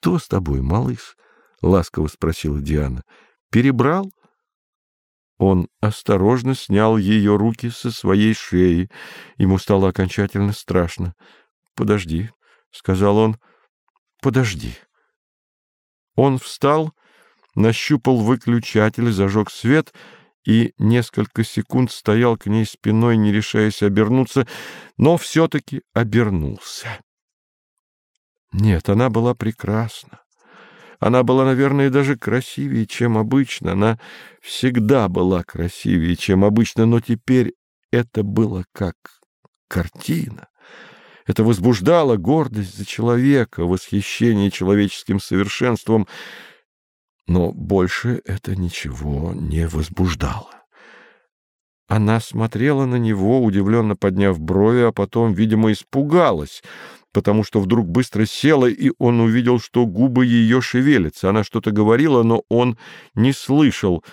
Что с тобой, малыш? — ласково спросила Диана. — Перебрал? Он осторожно снял ее руки со своей шеи. Ему стало окончательно страшно. — Подожди, — сказал он. — Подожди. Он встал, нащупал выключатель, зажег свет и несколько секунд стоял к ней спиной, не решаясь обернуться, но все-таки обернулся. Нет, она была прекрасна. Она была, наверное, даже красивее, чем обычно. Она всегда была красивее, чем обычно, но теперь это было как картина. Это возбуждало гордость за человека, восхищение человеческим совершенством, но больше это ничего не возбуждало. Она смотрела на него, удивленно подняв брови, а потом, видимо, испугалась — потому что вдруг быстро села, и он увидел, что губы ее шевелятся. Она что-то говорила, но он не слышал.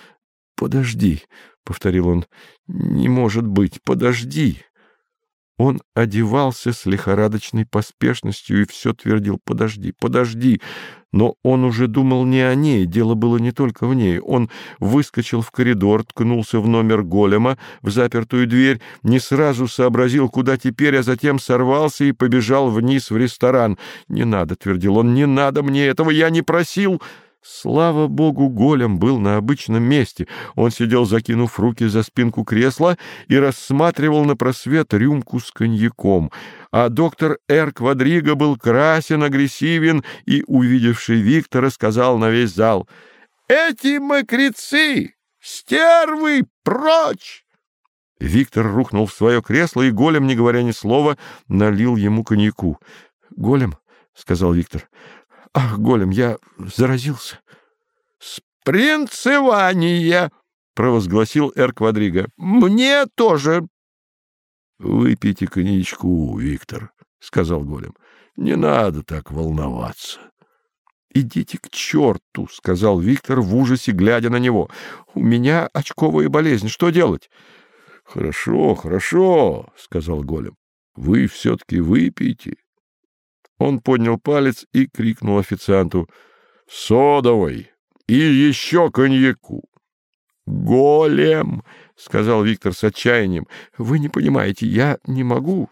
«Подожди», — повторил он, — «не может быть, подожди». Он одевался с лихорадочной поспешностью и все твердил «подожди, подожди». Но он уже думал не о ней, дело было не только в ней. Он выскочил в коридор, ткнулся в номер голема, в запертую дверь, не сразу сообразил, куда теперь, а затем сорвался и побежал вниз в ресторан. «Не надо», — твердил он, — «не надо мне этого, я не просил». Слава богу, голем был на обычном месте. Он сидел, закинув руки за спинку кресла и рассматривал на просвет рюмку с коньяком. А доктор Эр Квадриго был красен, агрессивен и, увидевший Виктора, сказал на весь зал «Эти мокрецы! Стервы! Прочь!» Виктор рухнул в свое кресло, и голем, не говоря ни слова, налил ему коньяку. «Голем», — сказал Виктор, Ах, голем, я заразился. — Спринцевание! — провозгласил Эр Квадриго. — Мне тоже. — Выпейте коньячку, Виктор, — сказал голем. — Не надо так волноваться. — Идите к черту, — сказал Виктор в ужасе, глядя на него. — У меня очковая болезнь. Что делать? — Хорошо, хорошо, — сказал голем. — Вы все-таки выпейте. Он поднял палец и крикнул официанту «Содовой и еще коньяку!» «Голем!» — сказал Виктор с отчаянием. «Вы не понимаете, я не могу.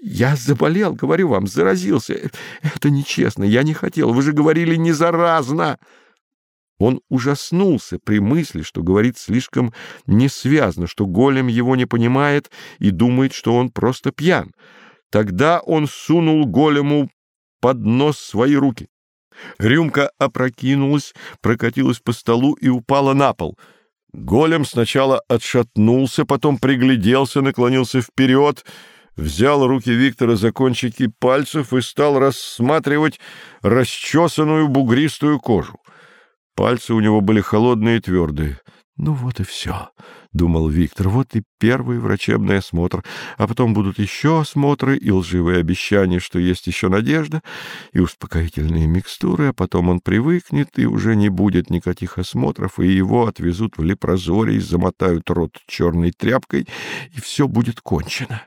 Я заболел, говорю вам, заразился. Это нечестно, я не хотел. Вы же говорили «не заразно!» Он ужаснулся при мысли, что говорит слишком несвязно, что голем его не понимает и думает, что он просто пьян. Тогда он сунул голему под нос свои руки. Рюмка опрокинулась, прокатилась по столу и упала на пол. Голем сначала отшатнулся, потом пригляделся, наклонился вперед, взял руки Виктора за кончики пальцев и стал рассматривать расчесанную бугристую кожу. Пальцы у него были холодные и твердые. Ну вот и все, — думал Виктор, — вот и первый врачебный осмотр, а потом будут еще осмотры и лживые обещания, что есть еще надежда, и успокоительные микстуры, а потом он привыкнет, и уже не будет никаких осмотров, и его отвезут в лепрозорий, замотают рот черной тряпкой, и все будет кончено.